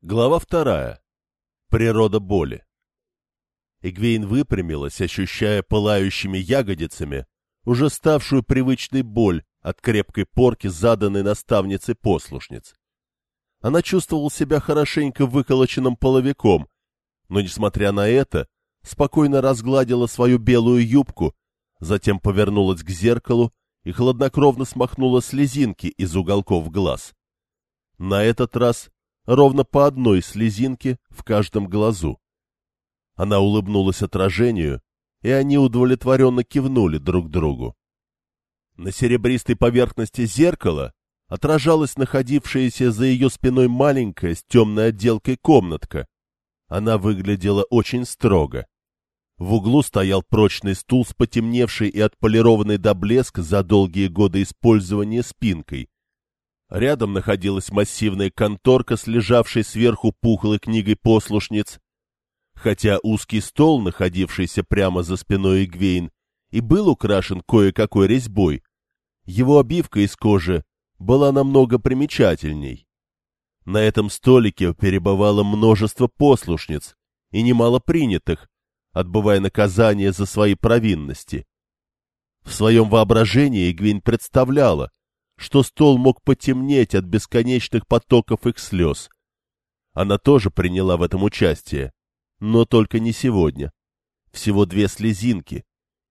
Глава вторая. Природа боли. Игвейн выпрямилась, ощущая пылающими ягодицами уже ставшую привычной боль от крепкой порки, заданной наставницей послушниц. Она чувствовала себя хорошенько выколоченным половиком, но, несмотря на это, спокойно разгладила свою белую юбку, затем повернулась к зеркалу и хладнокровно смахнула слезинки из уголков глаз. На этот раз ровно по одной слезинке в каждом глазу. Она улыбнулась отражению, и они удовлетворенно кивнули друг другу. На серебристой поверхности зеркала отражалась находившаяся за ее спиной маленькая с темной отделкой комнатка. Она выглядела очень строго. В углу стоял прочный стул с потемневшей и отполированной до блеска за долгие годы использования спинкой, Рядом находилась массивная конторка с лежавшей сверху пухлой книгой послушниц. Хотя узкий стол, находившийся прямо за спиной Игвейн, и был украшен кое-какой резьбой, его обивка из кожи была намного примечательней. На этом столике перебывало множество послушниц и немало принятых, отбывая наказание за свои провинности. В своем воображении Игвейн представляла, что стол мог потемнеть от бесконечных потоков их слез. Она тоже приняла в этом участие, но только не сегодня. Всего две слезинки,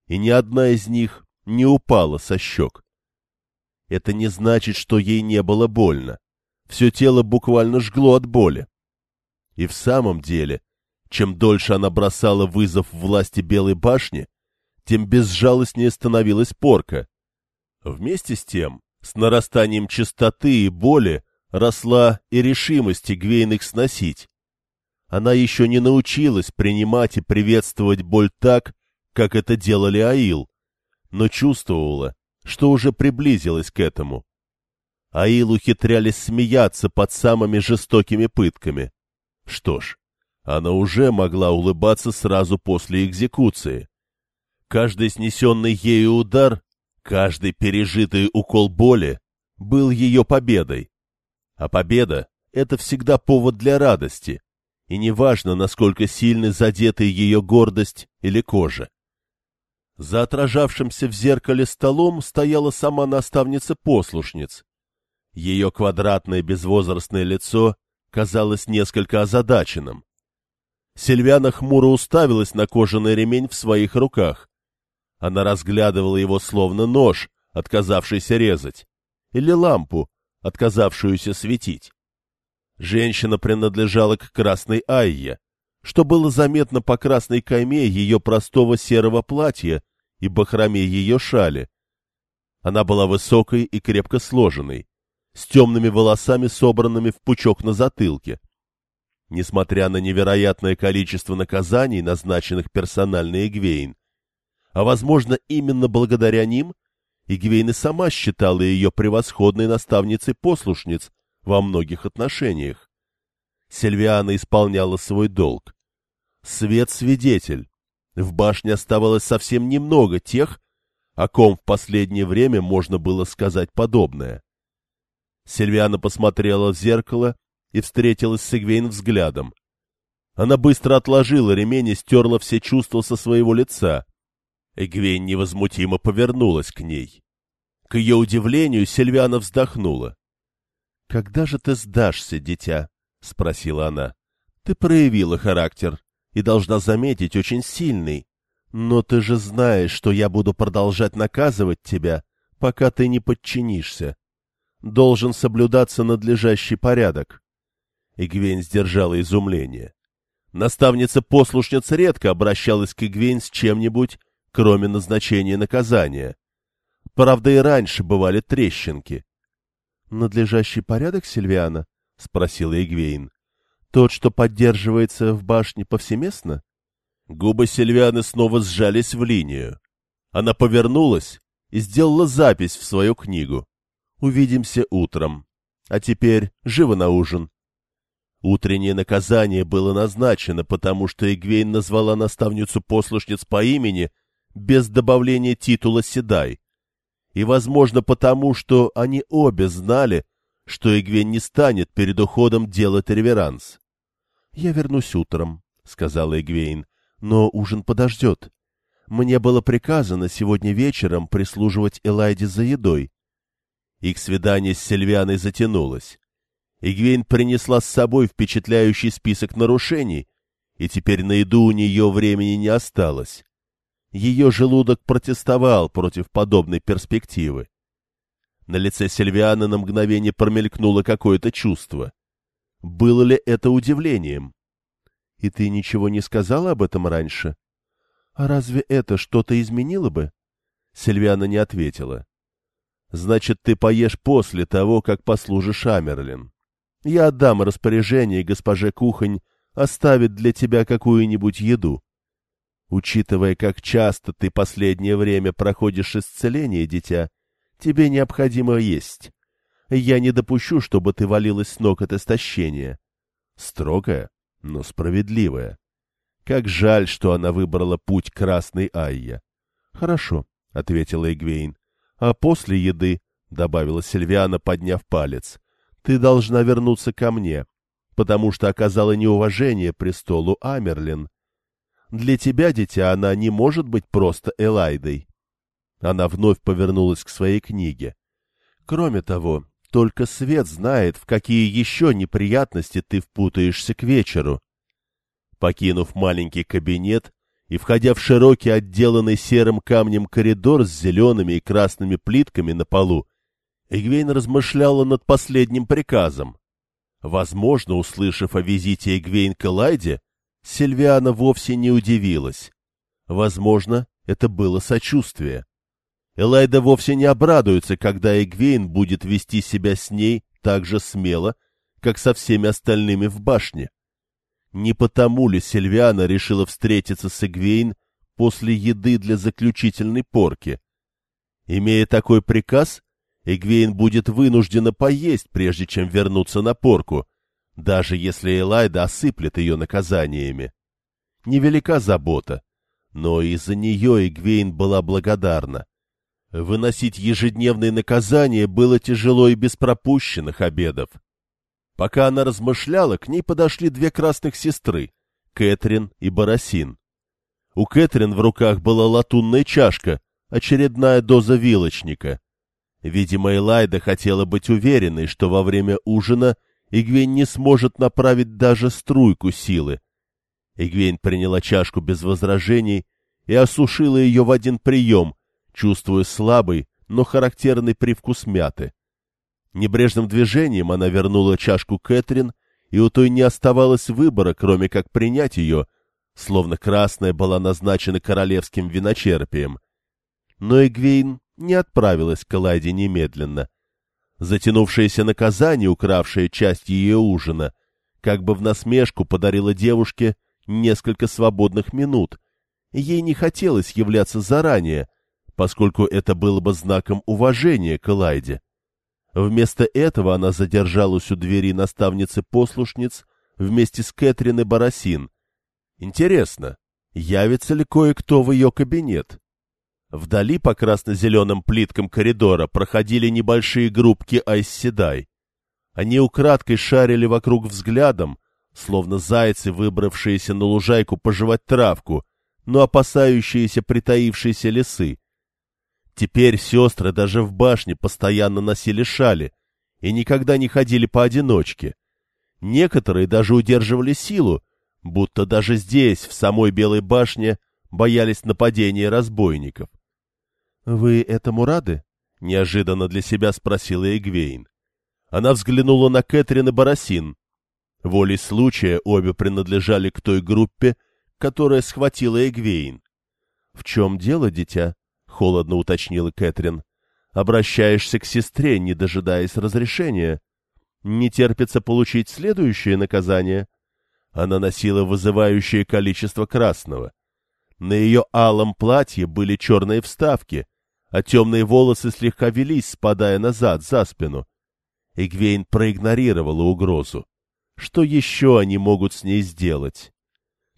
и ни одна из них не упала со щек. Это не значит, что ей не было больно. Все тело буквально жгло от боли. И в самом деле, чем дольше она бросала вызов власти Белой башни, тем безжалостнее становилась порка. Вместе с тем, с нарастанием частоты и боли росла и решимость Игвейн их сносить. Она еще не научилась принимать и приветствовать боль так, как это делали Аил, но чувствовала, что уже приблизилась к этому. Аил ухитрялись смеяться под самыми жестокими пытками. Что ж, она уже могла улыбаться сразу после экзекуции. Каждый снесенный ею удар Каждый пережитый укол боли был ее победой. А победа — это всегда повод для радости, и неважно, насколько сильны задеты ее гордость или кожа. За отражавшимся в зеркале столом стояла сама наставница послушниц. Ее квадратное безвозрастное лицо казалось несколько озадаченным. Сильвяна хмуро уставилась на кожаный ремень в своих руках, она разглядывала его словно нож, отказавшийся резать, или лампу, отказавшуюся светить. Женщина принадлежала к красной Айе, что было заметно по красной кайме ее простого серого платья и бахроме ее шали. Она была высокой и крепко сложенной, с темными волосами, собранными в пучок на затылке. Несмотря на невероятное количество наказаний, назначенных персональной Эгвейн, а, возможно, именно благодаря ним Игвейна сама считала ее превосходной наставницей послушниц во многих отношениях. Сильвиана исполняла свой долг. Свет-свидетель. В башне оставалось совсем немного тех, о ком в последнее время можно было сказать подобное. Сильвиана посмотрела в зеркало и встретилась с Игвейн взглядом. Она быстро отложила ремень и стерла все чувства со своего лица. Эгвейн невозмутимо повернулась к ней. К ее удивлению Сильвиана вздохнула. — Когда же ты сдашься, дитя? — спросила она. — Ты проявила характер и должна заметить очень сильный. Но ты же знаешь, что я буду продолжать наказывать тебя, пока ты не подчинишься. Должен соблюдаться надлежащий порядок. Игвейн сдержала изумление. Наставница-послушница редко обращалась к Игвейн с чем-нибудь, кроме назначения наказания. Правда, и раньше бывали трещинки. — Надлежащий порядок, Сильвиана? — спросила Игвейн. — Тот, что поддерживается в башне повсеместно? Губы Сильвианы снова сжались в линию. Она повернулась и сделала запись в свою книгу. «Увидимся утром. А теперь живо на ужин». Утреннее наказание было назначено, потому что Игвейн назвала наставницу послушниц по имени без добавления титула Седай. И, возможно, потому, что они обе знали, что Эгвен не станет перед уходом делать реверанс. — Я вернусь утром, — сказала Эгвейн, — но ужин подождет. Мне было приказано сегодня вечером прислуживать Элайде за едой. Их свидание с Сильвианой затянулось. Игвейн принесла с собой впечатляющий список нарушений, и теперь на еду у нее времени не осталось. Ее желудок протестовал против подобной перспективы. На лице Сильвианы на мгновение промелькнуло какое-то чувство. Было ли это удивлением? — И ты ничего не сказала об этом раньше? — А разве это что-то изменило бы? Сильвиана не ответила. — Значит, ты поешь после того, как послужишь Амерлин. Я отдам распоряжение госпоже Кухонь оставит для тебя какую-нибудь еду. Учитывая, как часто ты последнее время проходишь исцеление, дитя, тебе необходимо есть. Я не допущу, чтобы ты валилась с ног от истощения. Строгая, но справедливая. Как жаль, что она выбрала путь красной Айя. — Хорошо, — ответила Эгвейн. — А после еды, — добавила Сильвиана, подняв палец, — ты должна вернуться ко мне, потому что оказала неуважение престолу Амерлин. Для тебя, дитя, она не может быть просто Элайдой. Она вновь повернулась к своей книге. Кроме того, только свет знает, в какие еще неприятности ты впутаешься к вечеру. Покинув маленький кабинет и входя в широкий, отделанный серым камнем коридор с зелеными и красными плитками на полу, Эгвейн размышляла над последним приказом. Возможно, услышав о визите Эгвейн к Элайде, Сильвиана вовсе не удивилась. Возможно, это было сочувствие. Элайда вовсе не обрадуется, когда Эгвейн будет вести себя с ней так же смело, как со всеми остальными в башне. Не потому ли Сильвиана решила встретиться с Эгвейн после еды для заключительной порки? Имея такой приказ, Эгвейн будет вынуждена поесть, прежде чем вернуться на порку, даже если Элайда осыплет ее наказаниями. Невелика забота, но из-за нее Эгвейн была благодарна. Выносить ежедневные наказания было тяжело и без пропущенных обедов. Пока она размышляла, к ней подошли две красных сестры — Кэтрин и Боросин. У Кэтрин в руках была латунная чашка, очередная доза вилочника. Видимо, Элайда хотела быть уверенной, что во время ужина — Игвейн не сможет направить даже струйку силы. Игвейн приняла чашку без возражений и осушила ее в один прием, чувствуя слабый, но характерный привкус мяты. Небрежным движением она вернула чашку Кэтрин, и у той не оставалось выбора, кроме как принять ее, словно красная была назначена королевским виночерпием. Но Эгвейн не отправилась к Элайде немедленно. Затянувшееся наказание, укравшее часть ее ужина, как бы в насмешку подарило девушке несколько свободных минут. Ей не хотелось являться заранее, поскольку это было бы знаком уважения к Элайде. Вместо этого она задержалась у двери наставницы-послушниц вместе с Кэтрин и Боросин. Интересно, явится ли кое-кто в ее кабинет? Вдали по красно-зеленым плиткам коридора проходили небольшие группки айсседай. Они украдкой шарили вокруг взглядом, словно зайцы, выбравшиеся на лужайку пожевать травку, но опасающиеся притаившейся лисы. Теперь сестры даже в башне постоянно носили шали и никогда не ходили поодиночке. Некоторые даже удерживали силу, будто даже здесь, в самой Белой башне, боялись нападения разбойников. «Вы этому рады?» — неожиданно для себя спросила Эгвейн. Она взглянула на Кэтрин и Боросин. Волей случая обе принадлежали к той группе, которая схватила Эгвейн. «В чем дело, дитя?» — холодно уточнила Кэтрин. «Обращаешься к сестре, не дожидаясь разрешения. Не терпится получить следующее наказание?» Она носила вызывающее количество красного. На ее алом платье были черные вставки — а темные волосы слегка велись, спадая назад, за спину. Игвейн проигнорировала угрозу. Что еще они могут с ней сделать?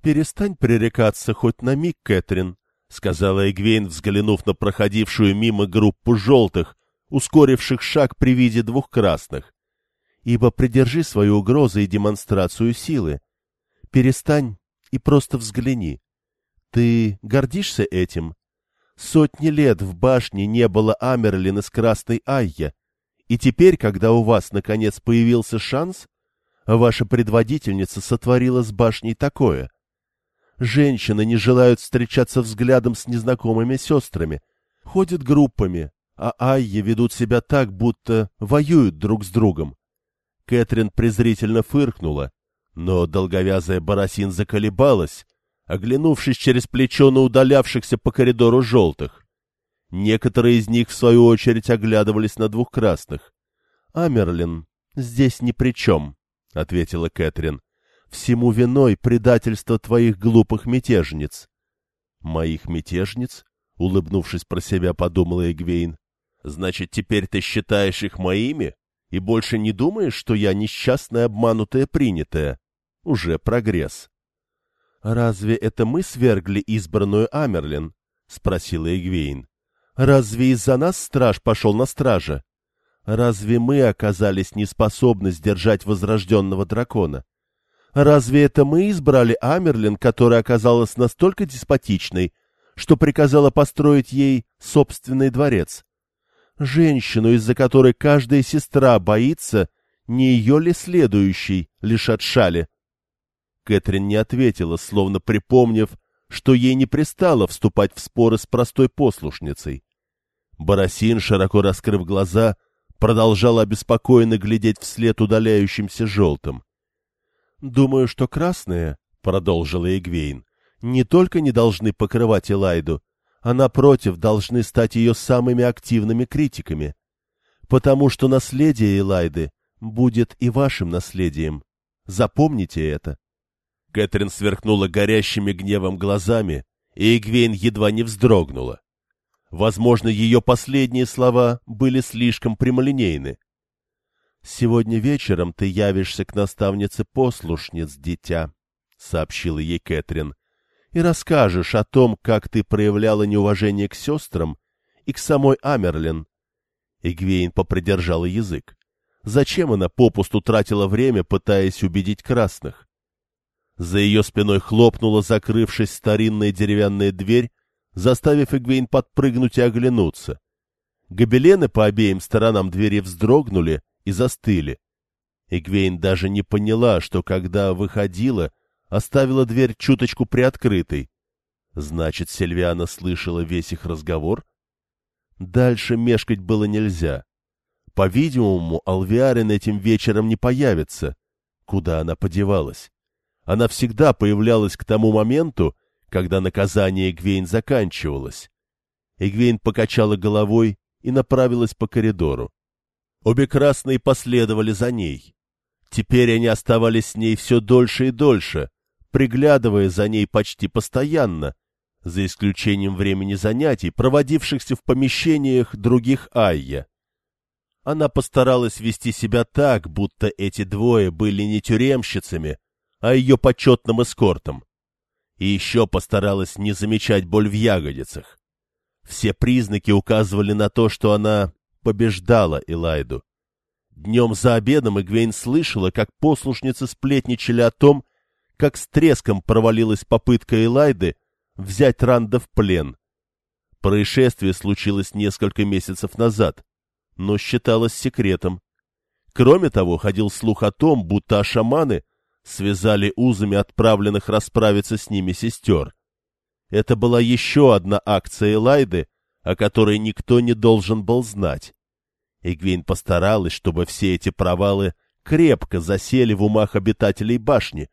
— Перестань пререкаться хоть на миг, Кэтрин, — сказала Игвейн, взглянув на проходившую мимо группу желтых, ускоривших шаг при виде двух красных. ибо придержи свою угрозу и демонстрацию силы. Перестань и просто взгляни. Ты гордишься этим? Сотни лет в башне не было Амерлина с Красной Айя, и теперь, когда у вас, наконец, появился шанс, ваша предводительница сотворила с башней такое. Женщины не желают встречаться взглядом с незнакомыми сестрами, ходят группами, а Айя ведут себя так, будто воюют друг с другом. Кэтрин презрительно фыркнула, но долговязая Боросин заколебалась, оглянувшись через плечо на удалявшихся по коридору желтых. Некоторые из них, в свою очередь, оглядывались на двух красных. — Амерлин здесь ни при чем, — ответила Кэтрин. — Всему виной предательство твоих глупых мятежниц. — Моих мятежниц? — улыбнувшись про себя, подумала Эгвейн. — Значит, теперь ты считаешь их моими? И больше не думаешь, что я несчастная обманутая принятая? Уже прогресс. «Разве это мы свергли избранную Амерлин?» — спросила Эгвейн. «Разве из-за нас страж пошел на стража? Разве мы оказались неспособны сдержать возрожденного дракона? Разве это мы избрали Амерлин, которая оказалась настолько деспотичной, что приказала построить ей собственный дворец? Женщину, из-за которой каждая сестра боится, не ее ли следующий лишат шали?» Кэтрин не ответила, словно припомнив, что ей не пристало вступать в споры с простой послушницей. Боросин, широко раскрыв глаза, продолжал обеспокоенно глядеть вслед удаляющимся желтым. — Думаю, что красные, — продолжила Эгвейн, — не только не должны покрывать Элайду, а, напротив, должны стать ее самыми активными критиками. Потому что наследие Элайды будет и вашим наследием. Запомните это. Кэтрин сверкнула горящими гневом глазами, и Эгвейн едва не вздрогнула. Возможно, ее последние слова были слишком прямолинейны. «Сегодня вечером ты явишься к наставнице послушниц, дитя», — сообщила ей Кэтрин, — «и расскажешь о том, как ты проявляла неуважение к сестрам и к самой Амерлин». Эгвейн попридержала язык. Зачем она попусту тратила время, пытаясь убедить красных? За ее спиной хлопнула, закрывшись старинная деревянная дверь, заставив Игвейн подпрыгнуть и оглянуться. Гобелены по обеим сторонам двери вздрогнули и застыли. Игвейн даже не поняла, что когда выходила, оставила дверь чуточку приоткрытой. Значит, Сильвиана слышала весь их разговор? Дальше мешкать было нельзя. По-видимому, Алвиарин этим вечером не появится. Куда она подевалась? Она всегда появлялась к тому моменту, когда наказание Эгвейн заканчивалось. Эгвейн покачала головой и направилась по коридору. Обе красные последовали за ней. Теперь они оставались с ней все дольше и дольше, приглядывая за ней почти постоянно, за исключением времени занятий, проводившихся в помещениях других Айя. Она постаралась вести себя так, будто эти двое были не тюремщицами, а ее почетным эскортом. И еще постаралась не замечать боль в ягодицах. Все признаки указывали на то, что она побеждала Элайду. Днем за обедом Игвейн слышала, как послушницы сплетничали о том, как с треском провалилась попытка Элайды взять Ранда в плен. Происшествие случилось несколько месяцев назад, но считалось секретом. Кроме того, ходил слух о том, будто шаманы связали узами отправленных расправиться с ними сестер. Это была еще одна акция Элайды, о которой никто не должен был знать. Игвейн постаралась, чтобы все эти провалы крепко засели в умах обитателей башни,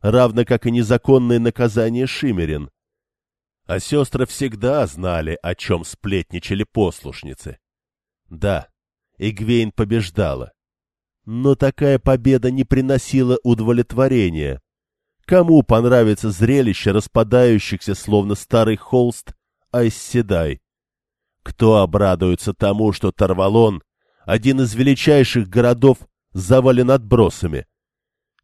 равно как и незаконное наказание Шимерин. А сестры всегда знали, о чем сплетничали послушницы. Да, Игвейн побеждала. Но такая победа не приносила удовлетворения. Кому понравится зрелище распадающихся, словно старый холст, Айсседай? Кто обрадуется тому, что Тарвалон, один из величайших городов, завален отбросами?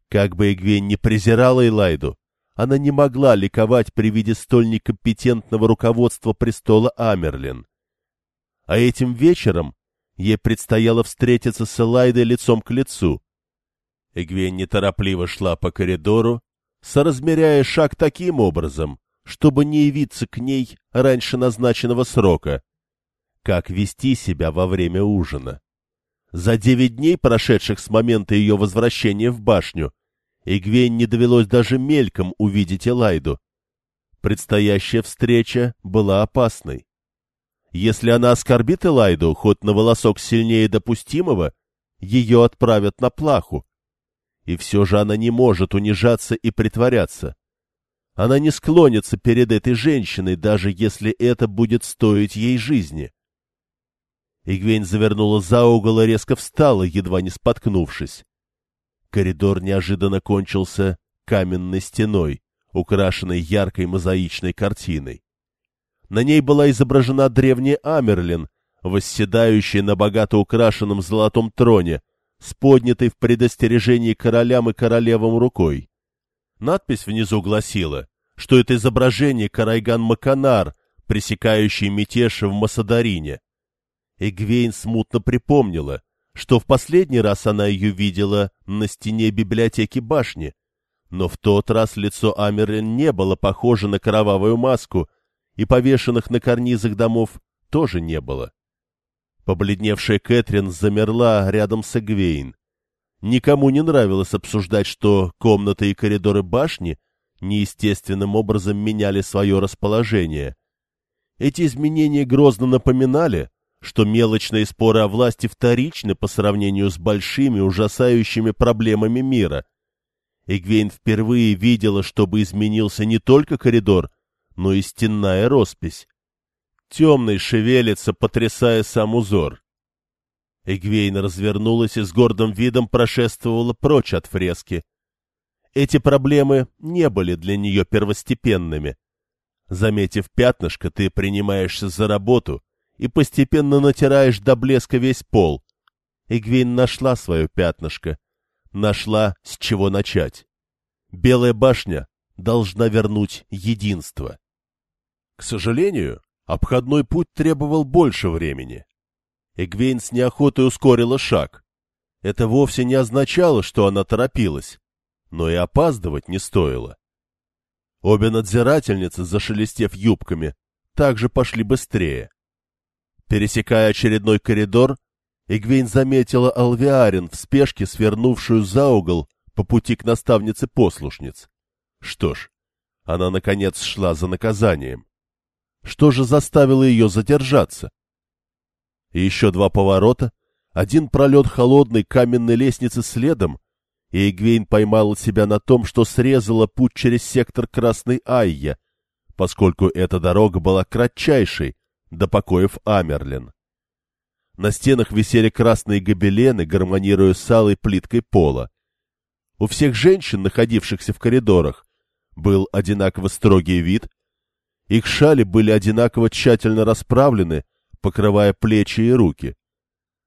Как бы Игвень не презирала Элайду, она не могла ликовать при виде столь некомпетентного руководства престола Амерлин. А этим вечером Ей предстояло встретиться с Элайдой лицом к лицу. Эгвейн неторопливо шла по коридору, соразмеряя шаг таким образом, чтобы не явиться к ней раньше назначенного срока. Как вести себя во время ужина? За девять дней, прошедших с момента ее возвращения в башню, Игвейн не довелось даже мельком увидеть Элайду. Предстоящая встреча была опасной. Если она оскорбит Элайду хоть на волосок сильнее допустимого, ее отправят на плаху. И все же она не может унижаться и притворяться. Она не склонится перед этой женщиной, даже если это будет стоить ей жизни. Игвейн завернула за угол и резко встала, едва не споткнувшись. Коридор неожиданно кончился каменной стеной, украшенной яркой мозаичной картиной. На ней была изображена древняя Амерлин, восседающая на богато украшенном золотом троне, с поднятой в предостережении королям и королевам рукой. Надпись внизу гласила, что это изображение Карайган Маканар, пресекающий мятеж в Масадарине. Эгвейн смутно припомнила, что в последний раз она ее видела на стене библиотеки башни, но в тот раз лицо Амерлин не было похоже на кровавую маску, и повешенных на карнизах домов тоже не было. Побледневшая Кэтрин замерла рядом с Эгвейн. Никому не нравилось обсуждать, что комнаты и коридоры башни неестественным образом меняли свое расположение. Эти изменения грозно напоминали, что мелочные споры о власти вторичны по сравнению с большими ужасающими проблемами мира. Эгвейн впервые видела, чтобы изменился не только коридор, но и стенная роспись. Темный шевелится, потрясая сам узор. Эгвейн развернулась и с гордым видом прошествовала прочь от фрески. Эти проблемы не были для нее первостепенными. Заметив пятнышко, ты принимаешься за работу и постепенно натираешь до блеска весь пол. Эгвейн нашла свое пятнышко, нашла, с чего начать. Белая башня должна вернуть единство. К сожалению, обходной путь требовал больше времени. Эгвейн с неохотой ускорила шаг. Это вовсе не означало, что она торопилась, но и опаздывать не стоило. Обе надзирательницы, зашелестев юбками, также пошли быстрее. Пересекая очередной коридор, Эгвейн заметила Алвиарин в спешке, свернувшую за угол по пути к наставнице послушниц. Что ж, она, наконец, шла за наказанием. Что же заставило ее задержаться? Еще два поворота, один пролет холодной каменной лестницы следом, и Эгвейн поймала себя на том, что срезала путь через сектор Красной Айя, поскольку эта дорога была кратчайшей до покоев Амерлин. На стенах висели красные гобелены, гармонируя с алой плиткой пола. У всех женщин, находившихся в коридорах, был одинаково строгий вид — их шали были одинаково тщательно расправлены, покрывая плечи и руки.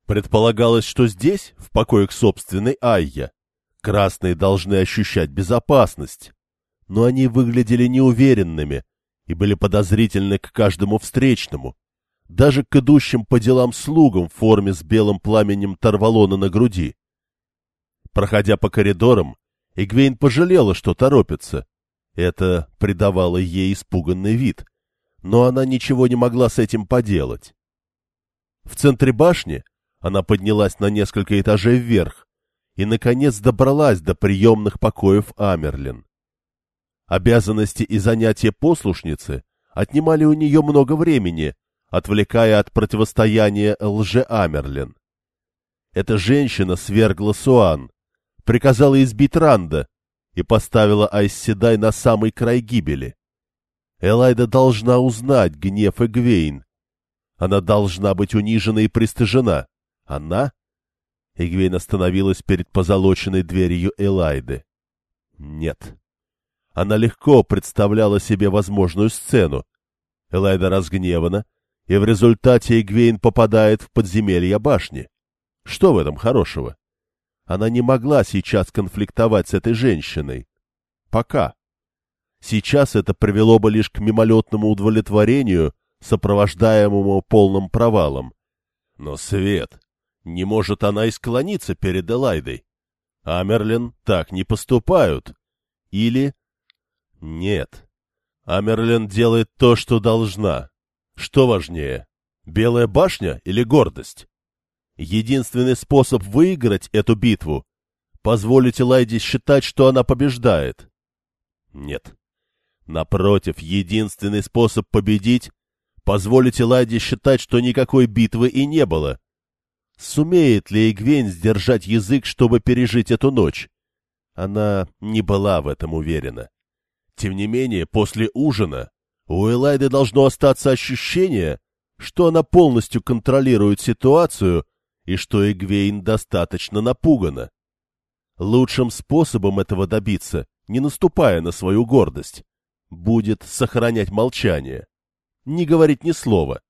Предполагалось, что здесь, в покоях собственной Айя, красные должны ощущать безопасность, но они выглядели неуверенными и были подозрительны к каждому встречному, даже к идущим по делам слугам в форме с белым пламенем Тарвалона на груди. Проходя по коридорам, Игвейн пожалела, что торопится, это придавало ей испуганный вид, но она ничего не могла с этим поделать. В центре башни она поднялась на несколько этажей вверх и, наконец, добралась до приемных покоев Амерлин. Обязанности и занятия послушницы отнимали у нее много времени, отвлекая от противостояния лже-Амерлин. Эта женщина свергла Суан, приказала избить Ранда и поставила Айсседай на самый край гибели. Элайда должна узнать гнев Эгвейн. Она должна быть унижена и пристыжена. Она? Эгвейн остановилась перед позолоченной дверью Элайды. Нет. Она легко представляла себе возможную сцену. Элайда разгневана, и в результате Эгвейн попадает в подземелье башни. Что в этом хорошего? Она не могла сейчас конфликтовать с этой женщиной. Пока. Сейчас это привело бы лишь к мимолетному удовлетворению, сопровождаемому полным провалом. Но, Свет, Не может она и склониться перед Элайдой. Амерлин так не поступают. Или... Нет. Амерлин делает то, что должна. Что важнее, Белая башня или гордость? Единственный способ выиграть эту битву — позволить Элайде считать, что она побеждает. Нет. Напротив, единственный способ победить — позволить Элайде считать, что никакой битвы и не было. Сумеет ли Игвень сдержать язык, чтобы пережить эту ночь? Она не была в этом уверена. Тем не менее, после ужина у Элайды должно остаться ощущение, что она полностью контролирует ситуацию и что Эгвейн достаточно напугана. Лучшим способом этого добиться, не наступая на свою гордость, будет сохранять молчание, не говорить ни слова.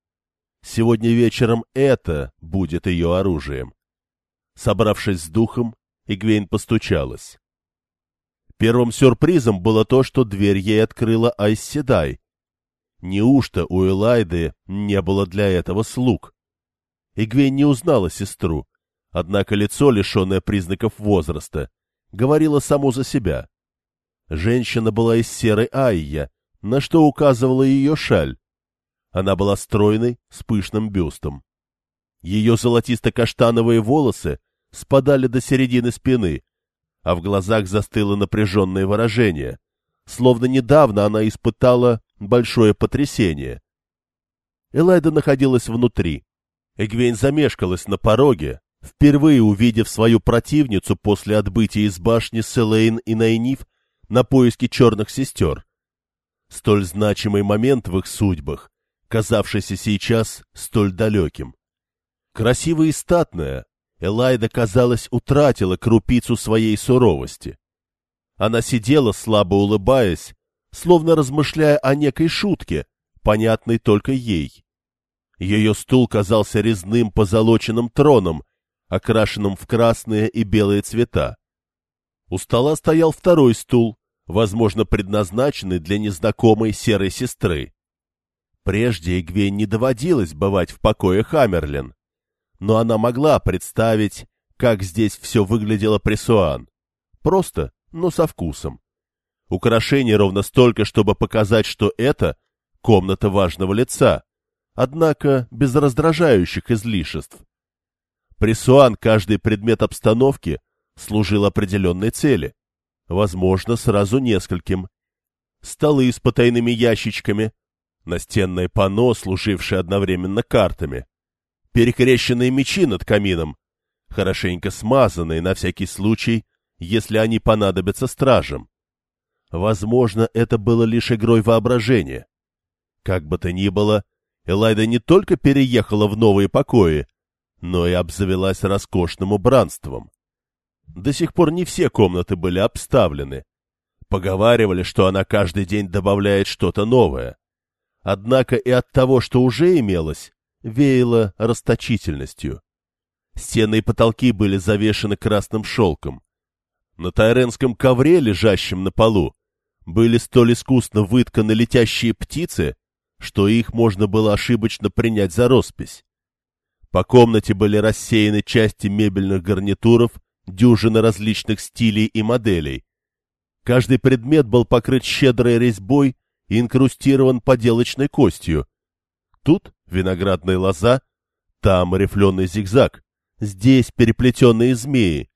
Сегодня вечером это будет ее оружием. Собравшись с духом, Игвейн постучалась. Первым сюрпризом было то, что дверь ей открыла Айсседай, Неужто у Элайды не было для этого слуг? Игвейн не узнала сестру, однако лицо, лишенное признаков возраста, говорило само за себя. Женщина была из серой айя, на что указывала ее шаль. Она была стройной, с пышным бюстом. Ее золотисто-каштановые волосы спадали до середины спины, а в глазах застыло напряженное выражение, словно недавно она испытала большое потрясение. Элайда находилась внутри. Эгвейн замешкалась на пороге, впервые увидев свою противницу после отбытия из башни Селейн и Найниф на поиски черных сестер. Столь значимый момент в их судьбах, казавшийся сейчас столь далеким. Красивая и статная, Элайда, казалось, утратила крупицу своей суровости. Она сидела, слабо улыбаясь, словно размышляя о некой шутке, понятной только ей. Ее стул казался резным позолоченным троном, окрашенным в красные и белые цвета. У стола стоял второй стул, возможно, предназначенный для незнакомой серой сестры. Прежде Игвейн не доводилось бывать в покое Хаммерлин, но она могла представить, как здесь все выглядело при Суан. Просто, но со вкусом. Украшений ровно столько, чтобы показать, что это комната важного лица, однако без раздражающих излишеств. При Суан каждый предмет обстановки служил определенной цели, возможно, сразу нескольким. Столы с потайными ящичками, настенное панно, служившее одновременно картами, перекрещенные мечи над камином, хорошенько смазанные на всякий случай, если они понадобятся стражам. Возможно, это было лишь игрой воображения. Как бы то ни было, Элайда не только переехала в новые покои, но и обзавелась роскошным убранством. До сих пор не все комнаты были обставлены. Поговаривали, что она каждый день добавляет что-то новое. Однако и от того, что уже имелось, веяло расточительностью. Стены и потолки были завешены красным шелком. На тайренском ковре, лежащем на полу, были столь искусно вытканы летящие птицы, что их можно было ошибочно принять за роспись. По комнате были рассеяны части мебельных гарнитуров, дюжины различных стилей и моделей. Каждый предмет был покрыт щедрой резьбой и инкрустирован поделочной костью. Тут виноградная лоза, там рифленый зигзаг, здесь переплетенные змеи.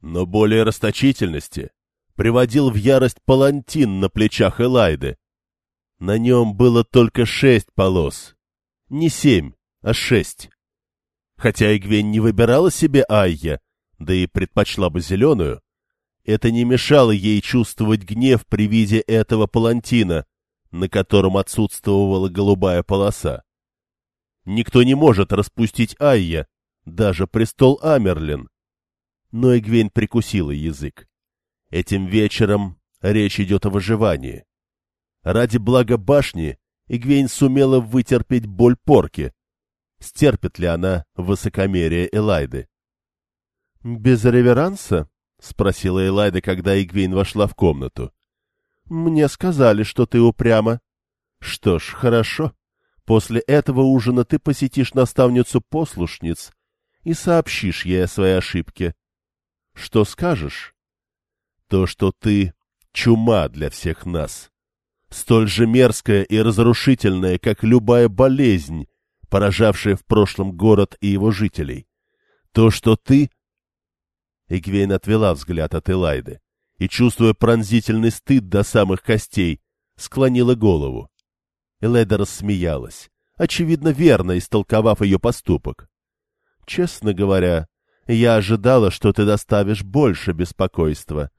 Но более расточительности приводил в ярость палантин на плечах Элайды. На нем было только шесть полос. Не семь, а шесть. Хотя Игвень не выбирала себе Айя, да и предпочла бы зеленую, это не мешало ей чувствовать гнев при виде этого палантина, на котором отсутствовала голубая полоса. Никто не может распустить Айя, даже престол Амерлин. Но Эгвень прикусила язык. Этим вечером речь идет о выживании. Ради блага башни Игвейн сумела вытерпеть боль порки. Стерпит ли она высокомерие Элайды? — Без реверанса? — спросила Элайда, когда Игвейн вошла в комнату. — Мне сказали, что ты упряма. — Что ж, хорошо. После этого ужина ты посетишь наставницу послушниц и сообщишь ей о своей ошибке. Что скажешь? То, что ты чума для всех нас. Столь же мерзкая и разрушительная, как любая болезнь, поражавшая в прошлом город и его жителей. То, что ты... Игвейн отвела взгляд от Элайды и, чувствуя пронзительный стыд до самых костей, склонила голову. Элайда рассмеялась, очевидно верно истолковав ее поступок. «Честно говоря, я ожидала, что ты доставишь больше беспокойства.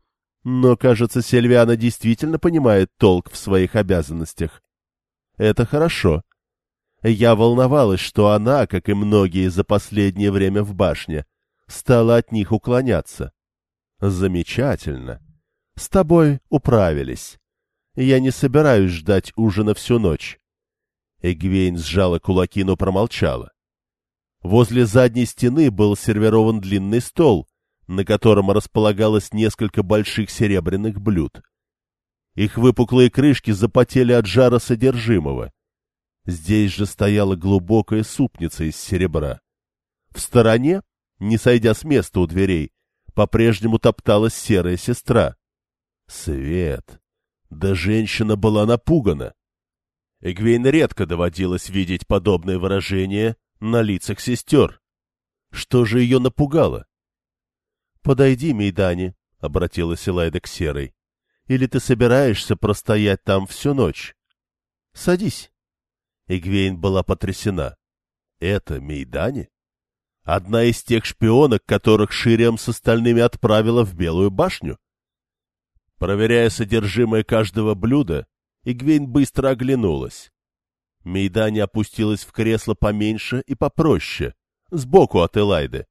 Но, кажется, Сильвиана действительно понимает толк в своих обязанностях. Это хорошо. Я волновалась, что она, как и многие за последнее время в башне, стала от них уклоняться. Замечательно. С тобой управились. Я не собираюсь ждать ужина всю ночь. Эгвейн сжала кулаки, но промолчала. Возле задней стены был сервирован длинный стол, на котором располагалось несколько больших серебряных блюд. Их выпуклые крышки запотели от жара содержимого. Здесь же стояла глубокая супница из серебра. В стороне, не сойдя с места у дверей, по-прежнему топталась серая сестра. Свет! Да женщина была напугана. Эгвейн редко доводилось видеть подобное выражение на лицах сестер. Что же ее напугало? — Подойди, Мейдани, — обратилась Элайда к Серой. — Или ты собираешься простоять там всю ночь? — Садись. Эгвейн была потрясена. — Это Мейдани? Одна из тех шпионок, которых Шириам с остальными отправила в Белую башню? Проверяя содержимое каждого блюда, Игвейн быстро оглянулась. Мейдани опустилась в кресло поменьше и попроще, сбоку от Элайды.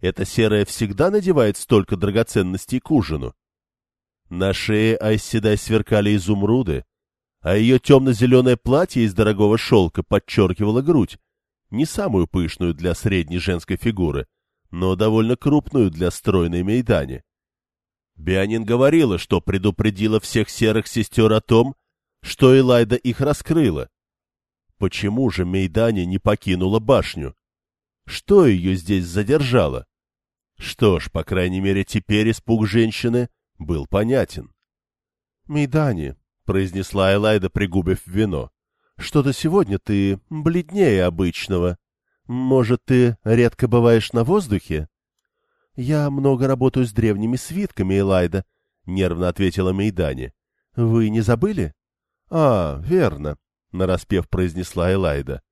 Эта серая всегда надевает столько драгоценностей к ужину. На шее Айседай сверкали изумруды, а ее темно-зеленое платье из дорогого шелка подчеркивало грудь, не самую пышную для средней женской фигуры, но довольно крупную для стройной Мейдани. Бианин говорила, что предупредила всех серых сестер о том, что Элайда их раскрыла. Почему же Мейдани не покинула башню? Что ее здесь задержало? Что ж, по крайней мере, теперь испуг женщины был понятен. — Мейдани, — произнесла Элайда, пригубив вино, — что-то сегодня ты бледнее обычного. Может, ты редко бываешь на воздухе? — Я много работаю с древними свитками, Элайда, — нервно ответила Мейдани. — Вы не забыли? — А, верно, — нараспев произнесла Элайда.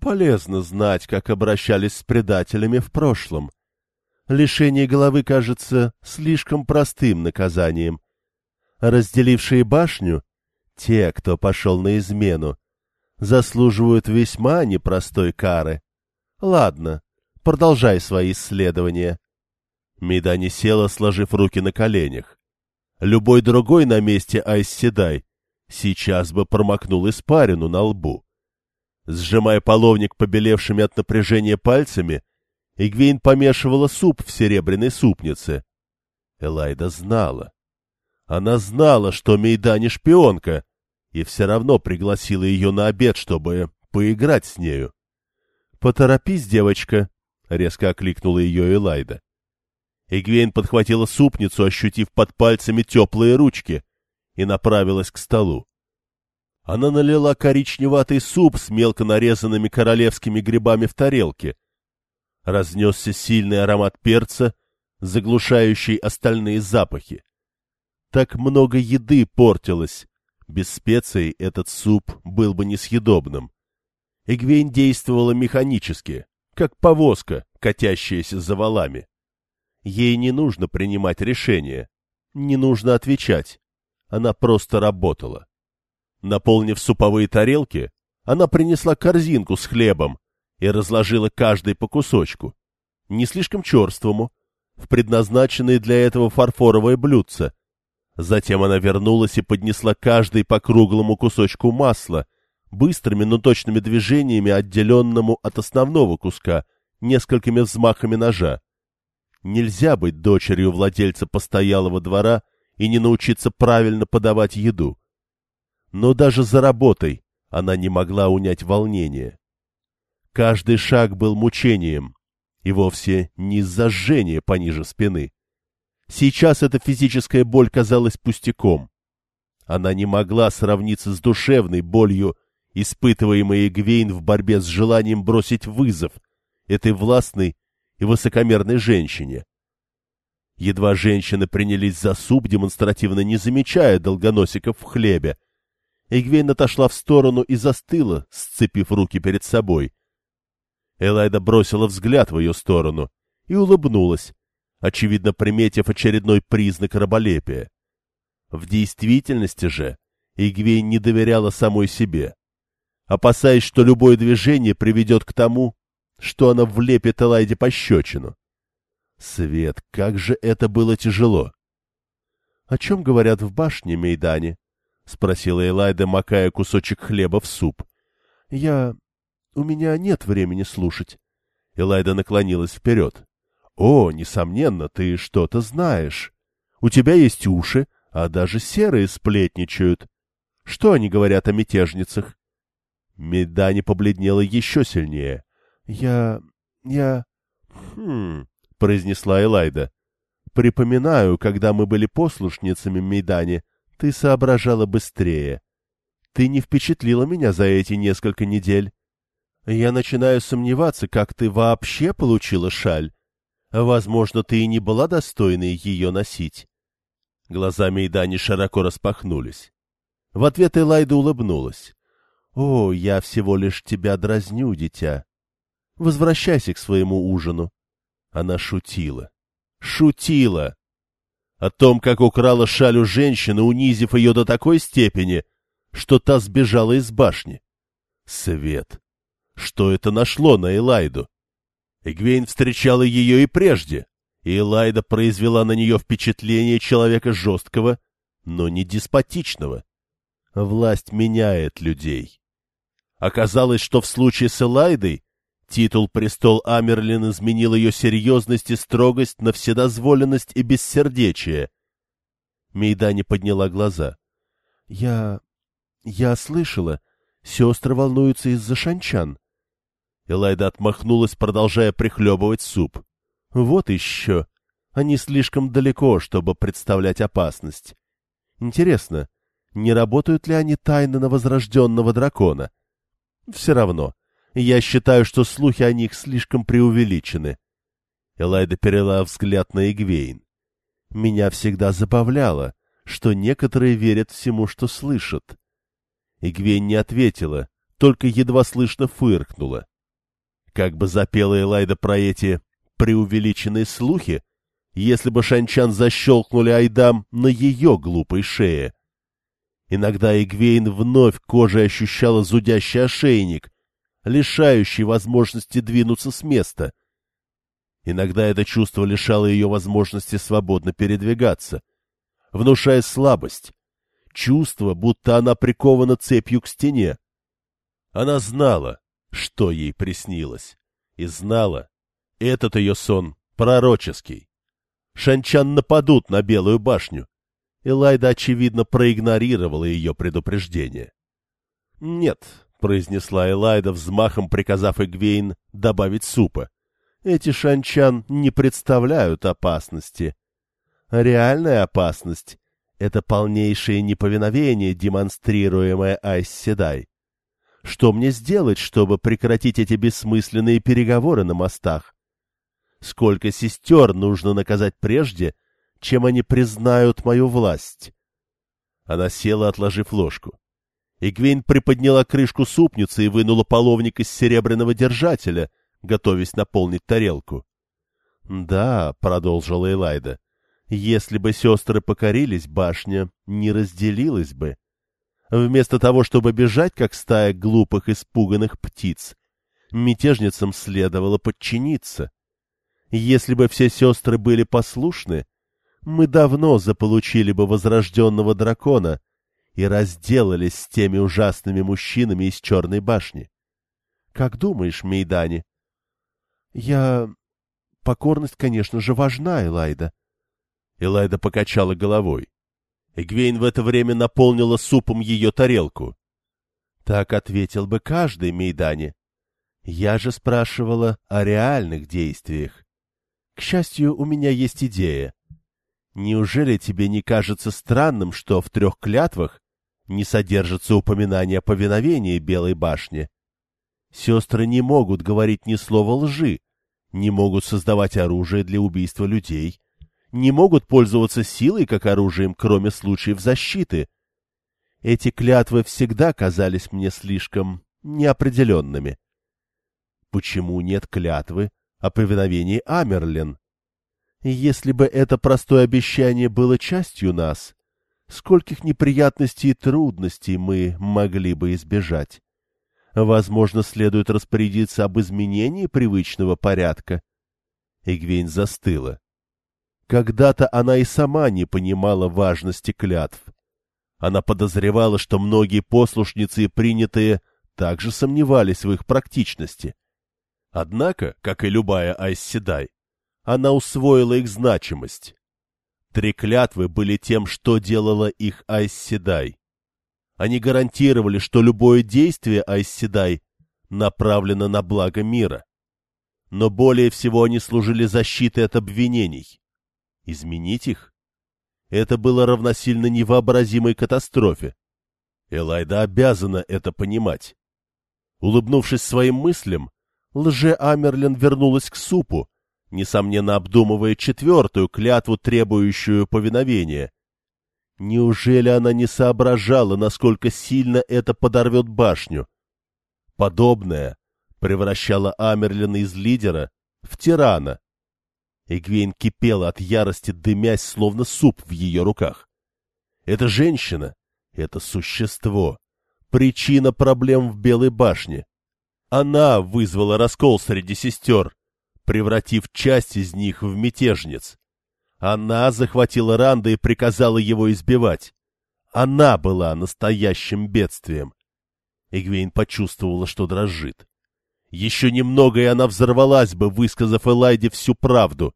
Полезно знать, как обращались с предателями в прошлом. Лишение головы кажется слишком простым наказанием. Разделившие башню, те, кто пошел на измену, заслуживают весьма непростой кары. Ладно, продолжай свои исследования. Мидани села, сложив руки на коленях. Любой другой на месте Айсседай сейчас бы промокнул испарину на лбу. Сжимая половник побелевшими от напряжения пальцами, Игвейн помешивала суп в серебряной супнице. Элайда знала. Она знала, что Мейда не шпионка, и все равно пригласила ее на обед, чтобы поиграть с нею. — Поторопись, девочка, — резко окликнула ее Элайда. Игвейн подхватила супницу, ощутив под пальцами теплые ручки, и направилась к столу. Она налила коричневатый суп с мелко нарезанными королевскими грибами в тарелке. Разнесся сильный аромат перца, заглушающий остальные запахи. Так много еды портилось. Без специй этот суп был бы несъедобным. Эгвейн действовала механически, как повозка, катящаяся за валами. Ей не нужно принимать решения, не нужно отвечать. Она просто работала. Наполнив суповые тарелки, она принесла корзинку с хлебом и разложила каждый по кусочку, не слишком черствому, в предназначенные для этого фарфоровое блюдце. Затем она вернулась и поднесла каждый по круглому кусочку масла, быстрыми, но точными движениями, отделенному от основного куска, несколькими взмахами ножа. Нельзя быть дочерью владельца постоялого двора и не научиться правильно подавать еду но даже за работой она не могла унять волнение. Каждый шаг был мучением, И вовсе не из-за пониже спины. Сейчас эта физическая боль казалась пустяком. Она не могла сравниться с душевной болью, испытываемой Эгвейн в борьбе с желанием бросить вызов этой властной и высокомерной женщине. Едва женщины принялись за суп, демонстративно не замечая долгоносиков в хлебе, Эгвейн отошла в сторону и застыла, сцепив руки перед собой. Элайда бросила взгляд в ее сторону и улыбнулась, очевидно приметив очередной признак раболепия. В действительности же Игвейн не доверяла самой себе, опасаясь, что любое движение приведет к тому, что она влепит Элайде пощечину. Свет, как же это было тяжело! — О чем говорят в башне, Мейдане? — спросила Элайда, макая кусочек хлеба в суп. — Я... У меня нет времени слушать. Элайда наклонилась вперед. — О, несомненно, ты что-то знаешь. У тебя есть уши, а даже серые сплетничают. Что они говорят о мятежницах? Медани побледнела еще сильнее. — Я... я... Хм... — произнесла Элайда. — Припоминаю, когда мы были послушницами Мейдане, ты соображала быстрее. Ты не впечатлила меня за эти несколько недель. Я начинаю сомневаться, как ты вообще получила шаль. Возможно, ты и не была достойной ее носить. Глаза Мейдани широко распахнулись. В ответ Элайда улыбнулась. — О, я всего лишь тебя дразню, дитя. Возвращайся к своему ужину. Она шутила. Шутила! О том, как украла шаль у женщины, унизив ее до такой степени, что та сбежала из башни. Свет! Что это нашло на Элайду? Эгвейн встречала ее и прежде, и Элайда произвела на нее впечатление человека жесткого, но не деспотичного. Власть меняет людей. Оказалось, что в случае с Элайдой Титул «Престол Амерлин» изменил ее серьезность и строгость на вседозволенность и бессердечие. Мейдани подняла глаза. — Я... я слышала. Сестры волнуются из-за шанчан. Элайда отмахнулась, продолжая прихлебывать суп. — Вот еще. Они слишком далеко, чтобы представлять опасность. Интересно, не работают ли они тайно на возрожденного дракона? Все равно. — я считаю, что слухи о них слишком преувеличены. Элайда перела взгляд на Игвейн. Меня всегда забавляло, что некоторые верят всему, что слышат. Игвейн не ответила, только едва слышно фыркнула. Как бы запела Элайда про эти преувеличенные слухи, если бы Шанчан защелкнули Айдам на ее глупой шее. Иногда Игвейн вновь кожей ощущала зудящий ошейник, лишающий возможности двинуться с места. Иногда это чувство лишало ее возможности свободно передвигаться, внушая слабость, чувство, будто она прикована цепью к стене. Она знала, что ей приснилось, и знала, этот ее сон пророческий. Шанчан нападут на Белую башню. Элайда, очевидно, проигнорировала ее предупреждение. Нет, — произнесла Элайда, взмахом приказав Эгвейн добавить супа. «Эти шанчан не представляют опасности. Реальная опасность — это полнейшее неповиновение, демонстрируемое Айс Седай. Что мне сделать, чтобы прекратить эти бессмысленные переговоры на мостах? Сколько сестер нужно наказать прежде, чем они признают мою власть?» Она села, отложив ложку. Игвейн приподняла крышку супницы и вынула половник из серебряного держателя, готовясь наполнить тарелку. — Да, — продолжила Элайда, — если бы сестры покорились, башня не разделилась бы. Вместо того, чтобы бежать, как стая глупых испуганных птиц, мятежницам следовало подчиниться. Если бы все сестры были послушны, мы давно заполучили бы возрожденного дракона — и разделались с теми ужасными мужчинами из Черной башни. Как думаешь, Мейдани? Я... Покорность, конечно же, важна, Элайда. Элайда покачала головой. Эгвейн в это время наполнила супом ее тарелку. Так ответил бы каждый, Мейдани. Я же спрашивала о реальных действиях. К счастью, у меня есть идея. Неужели тебе не кажется странным, что в трех клятвах не содержится упоминание о повиновении Белой башни? Сестры не могут говорить ни слова лжи, не могут создавать оружие для убийства людей, не могут пользоваться силой как оружием, кроме случаев защиты. Эти клятвы всегда казались мне слишком неопределенными. Почему нет клятвы о повиновении Амерлин? Если бы это простое обещание было частью нас, скольких неприятностей и трудностей мы могли бы избежать? Возможно, следует распорядиться об изменении привычного порядка. Игвейн застыла. Когда-то она и сама не понимала важности клятв. Она подозревала, что многие послушницы и принятые также сомневались в их практичности. Однако, как и любая Айсседай, она усвоила их значимость. Три клятвы были тем, что делала их Айсседай. Они гарантировали, что любое действие Айсседай направлено на благо мира. Но более всего они служили защитой от обвинений. Изменить их? Это было равносильно невообразимой катастрофе. Элайда обязана это понимать. Улыбнувшись своим мыслям, лже-Амерлин вернулась к супу, несомненно обдумывая четвертую клятву, требующую повиновения, Неужели она не соображала, насколько сильно это подорвет башню? Подобное превращало Амерлина из лидера в тирана. Эгвейн кипела от ярости, дымясь, словно суп в ее руках. Эта женщина, это существо, причина проблем в Белой башне. Она вызвала раскол среди сестер, превратив часть из них в мятежниц. Она захватила Ранда и приказала его избивать. Она была настоящим бедствием. Эгвейн почувствовала, что дрожит. Еще немного, и она взорвалась бы, высказав Элайде всю правду.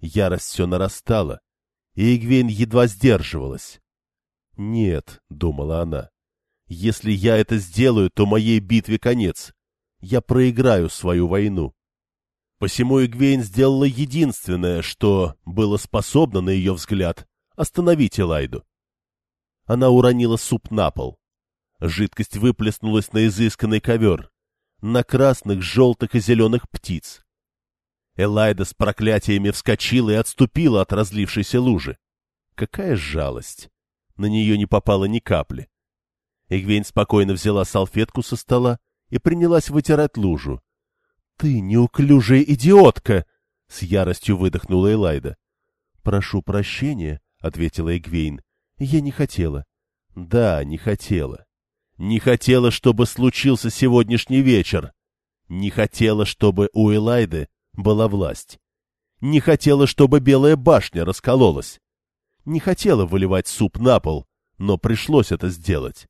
Ярость все нарастала, и Эгвейн едва сдерживалась. «Нет», — думала она, — «если я это сделаю, то моей битве конец. Я проиграю свою войну. Посему Игвейн сделала единственное, что было способно, на ее взгляд, остановить Элайду. Она уронила суп на пол. Жидкость выплеснулась на изысканный ковер, на красных, желтых и зеленых птиц. Элайда с проклятиями вскочила и отступила от разлившейся лужи. Какая жалость! На нее не попало ни капли. Игвейн спокойно взяла салфетку со стола и принялась вытирать лужу, — Ты неуклюжая идиотка! — с яростью выдохнула Элайда. — Прошу прощения, — ответила Эгвейн. — Я не хотела. — Да, не хотела. Не хотела, чтобы случился сегодняшний вечер. Не хотела, чтобы у Элайды была власть. Не хотела, чтобы Белая башня раскололась. Не хотела выливать суп на пол, но пришлось это сделать.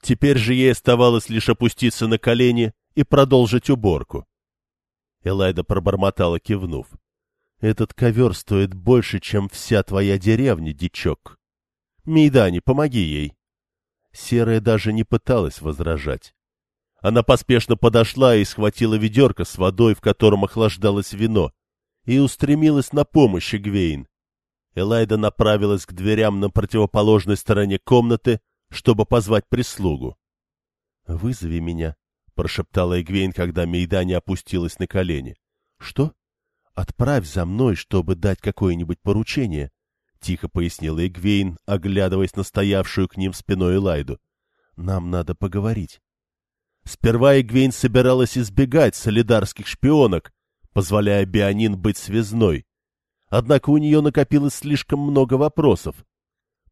Теперь же ей оставалось лишь опуститься на колени и продолжить уборку. Элайда пробормотала, кивнув. — Этот ковер стоит больше, чем вся твоя деревня, дичок. Мейдани, помоги ей. Серая даже не пыталась возражать. Она поспешно подошла и схватила ведерко с водой, в котором охлаждалось вино, и устремилась на помощь Гвейн. Элайда направилась к дверям на противоположной стороне комнаты, чтобы позвать прислугу. — Вызови меня, прошептала Эгвейн, когда Мейдани опустилась на колени. — Что? Отправь за мной, чтобы дать какое-нибудь поручение, — тихо пояснила Эгвейн, оглядываясь на стоявшую к ним спиной Элайду. — Нам надо поговорить. Сперва Эгвейн собиралась избегать солидарских шпионок, позволяя Бионин быть связной. Однако у нее накопилось слишком много вопросов.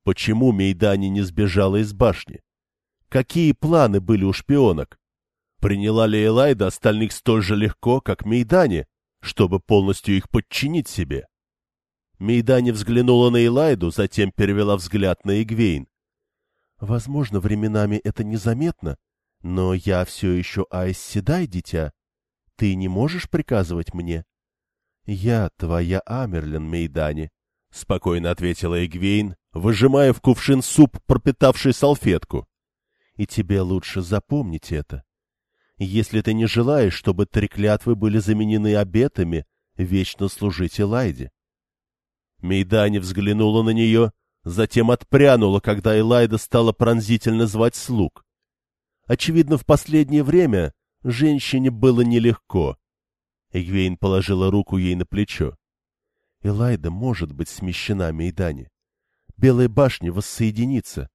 Почему Мейдани не сбежала из башни? Какие планы были у шпионок? Приняла ли Элайда остальных столь же легко, как Мейдане, чтобы полностью их подчинить себе? Мейдане взглянула на Элайду, затем перевела взгляд на Игвейн. Возможно, временами это незаметно, но я все еще Айс дитя. Ты не можешь приказывать мне? Я твоя Амерлин, Мейдане, — спокойно ответила Игвейн, выжимая в кувшин суп, пропитавший салфетку. И тебе лучше запомнить это. Если ты не желаешь, чтобы три клятвы были заменены обетами, вечно служить Элайде. Мейдани взглянула на нее, затем отпрянула, когда Элайда стала пронзительно звать слуг. Очевидно, в последнее время женщине было нелегко. Эгвейн положила руку ей на плечо. Элайда может быть смещена Мейдане. Белая башня воссоединится.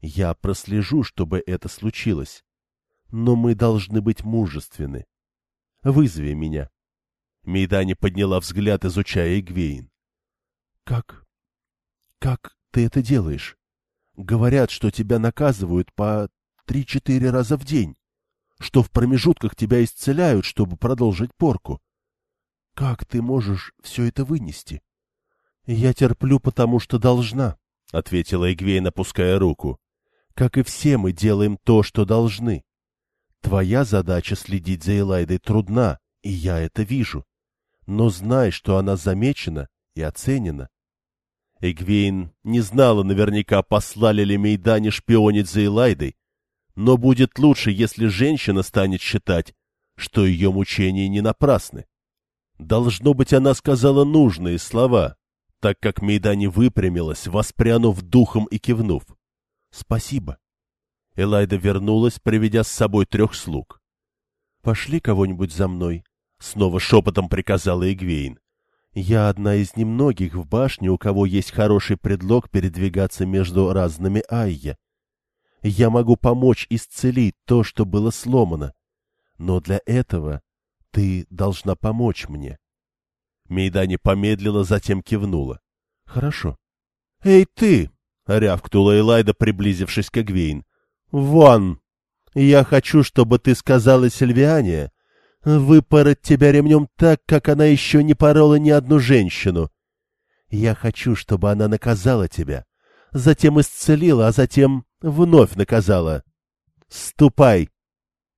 Я прослежу, чтобы это случилось. Но мы должны быть мужественны. Вызови меня. Мейдане подняла взгляд, изучая Эгвейн. — Как? Как ты это делаешь? Говорят, что тебя наказывают по три-четыре раза в день, что в промежутках тебя исцеляют, чтобы продолжить порку. Как ты можешь все это вынести? — Я терплю, потому что должна, — ответила Эгвейн, опуская руку. — Как и все мы делаем то, что должны. Твоя задача следить за Элайдой трудна, и я это вижу. Но знай, что она замечена и оценена. Эгвейн не знала наверняка, послали ли Мейдане шпионить за Элайдой, но будет лучше, если женщина станет считать, что ее мучения не напрасны. Должно быть, она сказала нужные слова, так как Мейдани выпрямилась, воспрянув духом и кивнув. — Спасибо. Элайда вернулась, приведя с собой трех слуг. — Пошли кого-нибудь за мной, — снова шепотом приказала Игвейн. Я одна из немногих в башне, у кого есть хороший предлог передвигаться между разными айя. Я могу помочь исцелить то, что было сломано. Но для этого ты должна помочь мне. Мейдани помедлила, затем кивнула. — Хорошо. — Эй, ты! — рявкнула Элайда, приблизившись к Эгвейн. — Вон! Я хочу, чтобы ты сказала Сильвиане, выпороть тебя ремнем так, как она еще не порола ни одну женщину. Я хочу, чтобы она наказала тебя, затем исцелила, а затем вновь наказала. Ступай!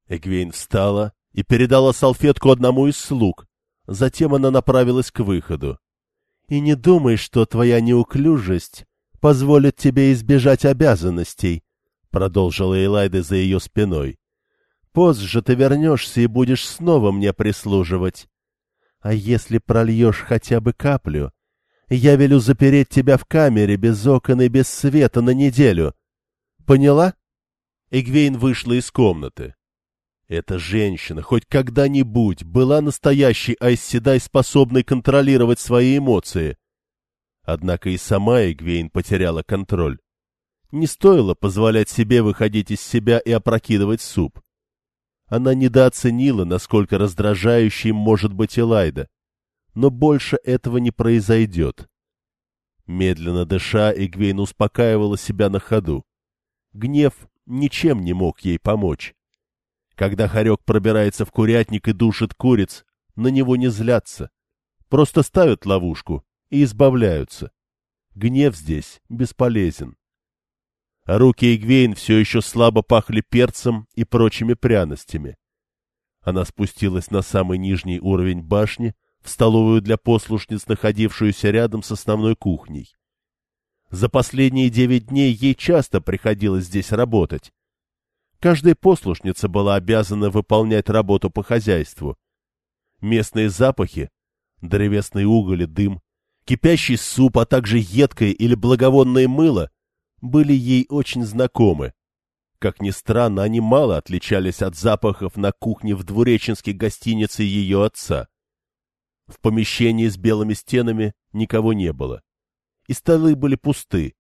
Эгвейн встала и передала салфетку одному из слуг. Затем она направилась к выходу. — И не думай, что твоя неуклюжесть позволит тебе избежать обязанностей, — продолжила Элайда за ее спиной. Позже ты вернешься и будешь снова мне прислуживать. А если прольешь хотя бы каплю, я велю запереть тебя в камере без окон и без света на неделю. Поняла? Игвейн вышла из комнаты. Эта женщина хоть когда-нибудь была настоящей Айсседай, способной контролировать свои эмоции. Однако и сама Игвейн потеряла контроль. Не стоило позволять себе выходить из себя и опрокидывать суп. Она недооценила, насколько раздражающей может быть Элайда. Но больше этого не произойдет. Медленно дыша, Игвейн успокаивала себя на ходу. Гнев ничем не мог ей помочь. Когда хорек пробирается в курятник и душит куриц, на него не злятся. Просто ставят ловушку и избавляются. Гнев здесь бесполезен руки Игвейн все еще слабо пахли перцем и прочими пряностями. Она спустилась на самый нижний уровень башни, в столовую для послушниц, находившуюся рядом с основной кухней. За последние девять дней ей часто приходилось здесь работать. Каждая послушница была обязана выполнять работу по хозяйству. Местные запахи — древесный уголь и дым, кипящий суп, а также едкое или благовонное мыло были ей очень знакомы. Как ни странно, они мало отличались от запахов на кухне в двуреченской гостинице ее отца. В помещении с белыми стенами никого не было. И столы были пусты,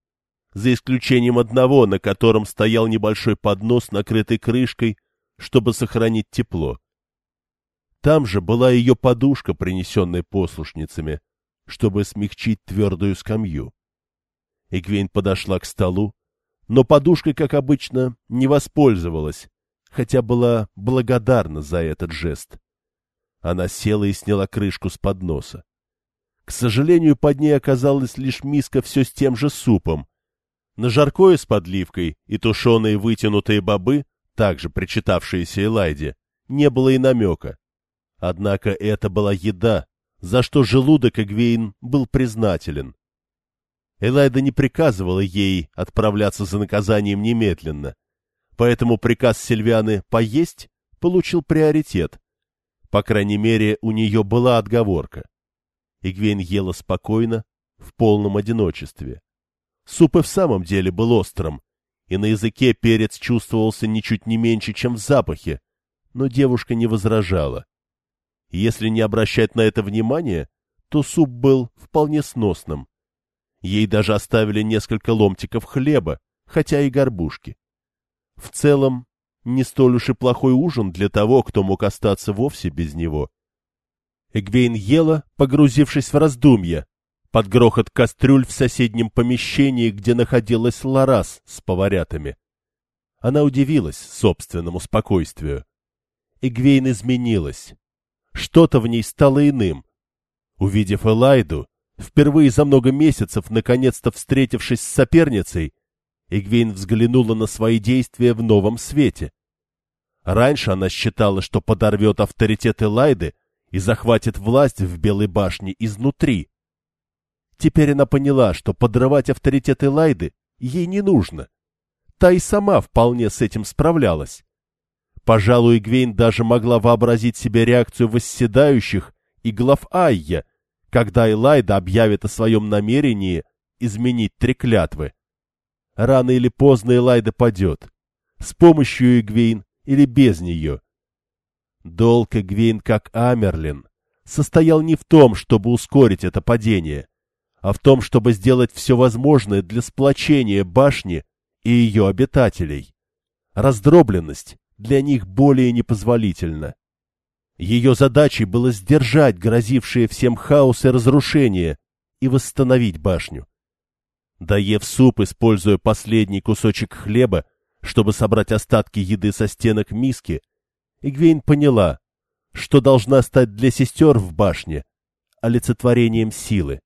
за исключением одного, на котором стоял небольшой поднос, накрытый крышкой, чтобы сохранить тепло. Там же была ее подушка, принесенная послушницами, чтобы смягчить твердую скамью. Игвейн подошла к столу, но подушкой, как обычно, не воспользовалась, хотя была благодарна за этот жест. Она села и сняла крышку с подноса. К сожалению, под ней оказалась лишь миска все с тем же супом. На жаркое с подливкой и тушеные вытянутые бобы, также причитавшиеся Элайде, не было и намека. Однако это была еда, за что желудок Эгвейн был признателен. Элайда не приказывала ей отправляться за наказанием немедленно, поэтому приказ Сильвианы «поесть» получил приоритет. По крайней мере, у нее была отговорка. Игвейн ела спокойно, в полном одиночестве. Суп и в самом деле был острым, и на языке перец чувствовался ничуть не меньше, чем в запахе, но девушка не возражала. Если не обращать на это внимания, то суп был вполне сносным. Ей даже оставили несколько ломтиков хлеба, хотя и горбушки. В целом, не столь уж и плохой ужин для того, кто мог остаться вовсе без него. Эгвейн ела, погрузившись в раздумья, под грохот кастрюль в соседнем помещении, где находилась Ларас с поварятами. Она удивилась собственному спокойствию. Эгвейн изменилась. Что-то в ней стало иным. Увидев Элайду, впервые за много месяцев, наконец-то встретившись с соперницей, Эгвейн взглянула на свои действия в новом свете. Раньше она считала, что подорвет авторитет Элайды и захватит власть в Белой башне изнутри. Теперь она поняла, что подрывать авторитет Элайды ей не нужно. Та и сама вполне с этим справлялась. Пожалуй, Гвейн даже могла вообразить себе реакцию восседающих и глав Айя, когда Элайда объявит о своем намерении изменить три клятвы. Рано или поздно Элайда падет. С помощью Игвейн или без нее. Долг Игвейн, как Амерлин, состоял не в том, чтобы ускорить это падение, а в том, чтобы сделать все возможное для сплочения башни и ее обитателей. Раздробленность для них более непозволительно. Ее задачей было сдержать грозившие всем хаос и разрушение и восстановить башню. Доев суп, используя последний кусочек хлеба, чтобы собрать остатки еды со стенок миски, Игвейн поняла, что должна стать для сестер в башне олицетворением силы.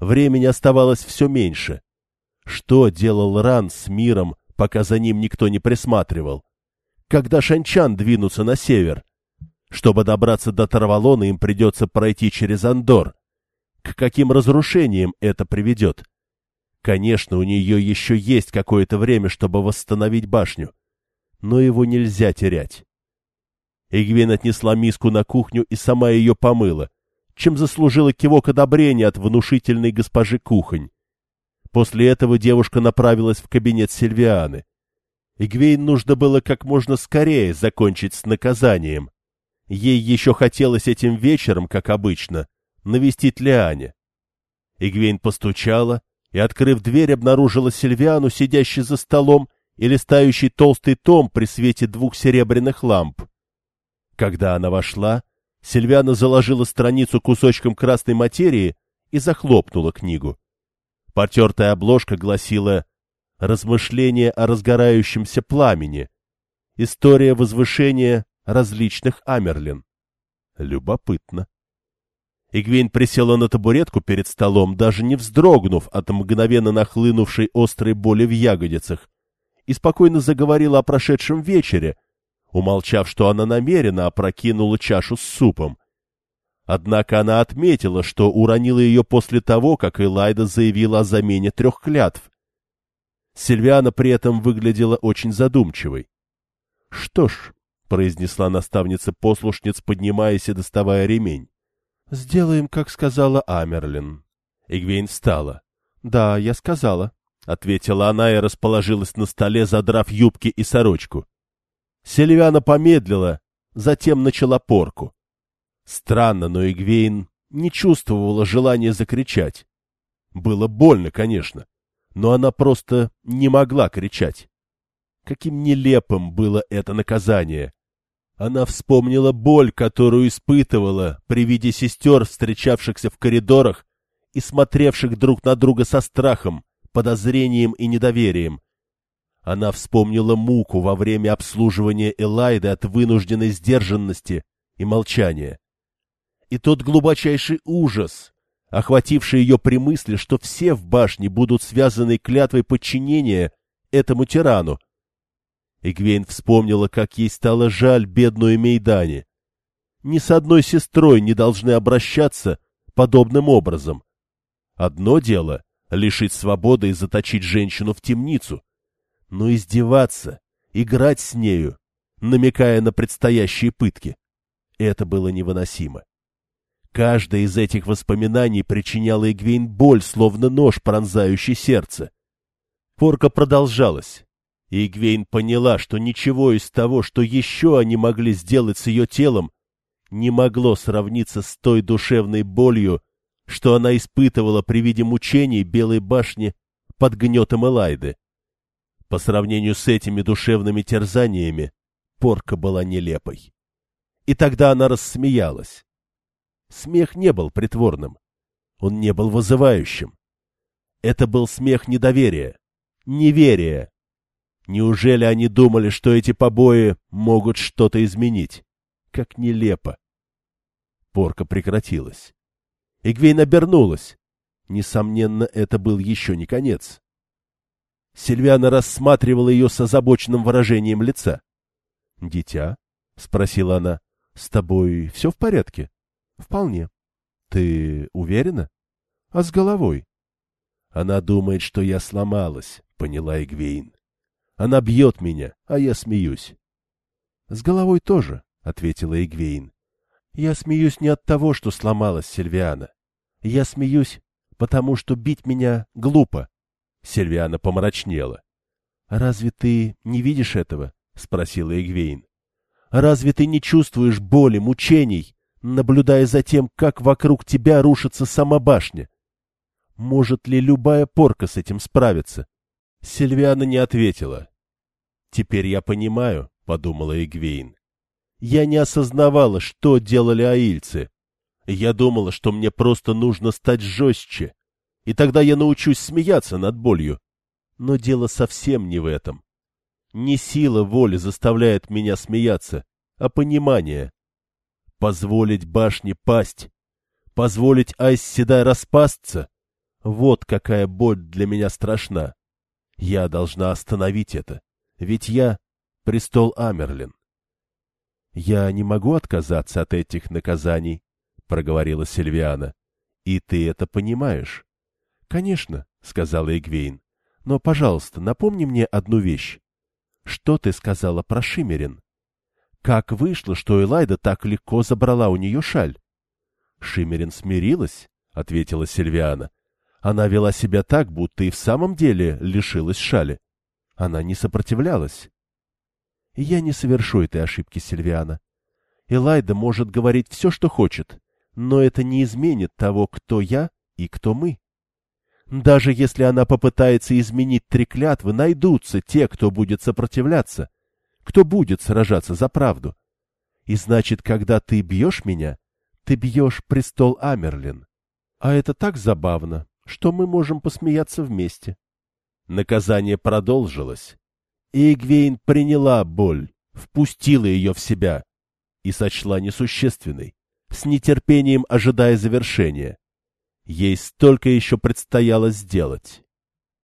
Времени оставалось все меньше. Что делал Ран с миром, пока за ним никто не присматривал? когда Шанчан двинутся на север. Чтобы добраться до Тарвалона, им придется пройти через Андор. К каким разрушениям это приведет? Конечно, у нее еще есть какое-то время, чтобы восстановить башню. Но его нельзя терять. Игвин отнесла миску на кухню и сама ее помыла, чем заслужила кивок одобрения от внушительной госпожи Кухонь. После этого девушка направилась в кабинет Сильвианы. Игвейн нужно было как можно скорее закончить с наказанием. Ей еще хотелось этим вечером, как обычно, навестить Лиане. Игвейн постучала и, открыв дверь, обнаружила Сильвиану, сидящей за столом и листающий толстый том при свете двух серебряных ламп. Когда она вошла, Сильвиана заложила страницу кусочком красной материи и захлопнула книгу. Потертая обложка гласила размышления о разгорающемся пламени, история возвышения различных Амерлин. Любопытно. Игвейн присела на табуретку перед столом, даже не вздрогнув от мгновенно нахлынувшей острой боли в ягодицах, и спокойно заговорила о прошедшем вечере, умолчав, что она намеренно опрокинула чашу с супом. Однако она отметила, что уронила ее после того, как Элайда заявила о замене трех клятв. Сильвиана при этом выглядела очень задумчивой. — Что ж, — произнесла наставница-послушниц, поднимаясь и доставая ремень, — сделаем, как сказала Амерлин. Игвейн встала. — Да, я сказала, — ответила она и расположилась на столе, задрав юбки и сорочку. Сильвиана помедлила, затем начала порку. Странно, но Игвейн не чувствовала желания закричать. Было больно, конечно. — но она просто не могла кричать. Каким нелепым было это наказание! Она вспомнила боль, которую испытывала при виде сестер, встречавшихся в коридорах и смотревших друг на друга со страхом, подозрением и недоверием. Она вспомнила муку во время обслуживания Элайды от вынужденной сдержанности и молчания. И тот глубочайший ужас, охвативший ее при мысли, что все в башне будут связаны клятвой подчинения этому тирану. Игвейн вспомнила, как ей стало жаль бедную Мейдане. Ни с одной сестрой не должны обращаться подобным образом. Одно дело — лишить свободы и заточить женщину в темницу. Но издеваться, играть с нею намекая на предстоящие пытки. Это было невыносимо. Каждое из этих воспоминаний причиняло Эгвейн боль, словно нож, пронзающий сердце. Порка продолжалась, и Эгвейн поняла, что ничего из того, что еще они могли сделать с ее телом, не могло сравниться с той душевной болью, что она испытывала при виде мучений Белой башни под гнетом Элайды. По сравнению с этими душевными терзаниями, порка была нелепой. И тогда она рассмеялась. Смех не был притворным. Он не был вызывающим. Это был смех недоверия, неверия. Неужели они думали, что эти побои могут что-то изменить? Как нелепо. Порка прекратилась. Игвейн обернулась. Несомненно, это был еще не конец. Сильвиана рассматривала ее с озабоченным выражением лица. — Дитя? — спросила она. — С тобой все в порядке? — Вполне. — Ты уверена? — А с головой? — Она думает, что я сломалась, — поняла Игвейн. Она бьет меня, а я смеюсь. — С головой тоже, — ответила Игвейн. — Я смеюсь не от того, что сломалась Сильвиана. Я смеюсь, потому что бить меня глупо. Сильвиана помрачнела. — Разве ты не видишь этого? — спросила Игвейн. — Разве ты не чувствуешь боли, мучений, наблюдая за тем, как вокруг тебя рушится сама башня? Может ли любая порка с этим справиться? Сильвиана не ответила. — Теперь я понимаю, — подумала Игвейн. Я не осознавала, что делали аильцы. Я думала, что мне просто нужно стать жестче, и тогда я научусь смеяться над болью. Но дело совсем не в этом. Не сила воли заставляет меня смеяться, а понимание. Позволить башне пасть, позволить Айсседай распасться — вот какая боль для меня страшна. Я должна остановить это, ведь я — престол Амерлин. — Я не могу отказаться от этих наказаний, — проговорила Сильвиана. — И ты это понимаешь. — Конечно, — сказала Игвейн. — Но, пожалуйста, напомни мне одну вещь. Что ты сказала про Шимерин? Как вышло, что Элайда так легко забрала у нее шаль? — Шимерин смирилась, — ответила Сильвиана. Она вела себя так, будто и в самом деле лишилась шали. Она не сопротивлялась. Я не совершу этой ошибки, Сильвиана. Элайда может говорить все, что хочет, но это не изменит того, кто я и кто мы. Даже если она попытается изменить три клятвы, найдутся те, кто будет сопротивляться, кто будет сражаться за правду. И значит, когда ты бьешь меня, ты бьешь престол Амерлин. А это так забавно, что мы можем посмеяться вместе. Наказание продолжилось. И Игвейн приняла боль, впустила ее в себя и сочла несущественной, с нетерпением ожидая завершения. Ей столько еще предстояло сделать.